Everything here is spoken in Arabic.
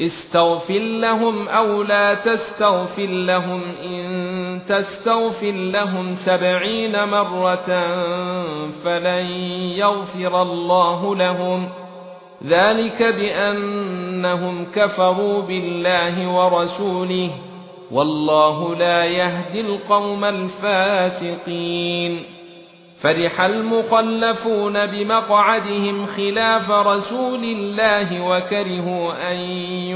استغفر لهم أو لا تستغفر لهم إن تستغفر لهم سبعين مرة فلن يغفر الله لهم. ذلك بأنهم كفروا بالله ورسوله. والله لا يهدي القوم الفاسقين. فرح المخلفون بمقعدهم خلاف رسول الله وكرهوا أن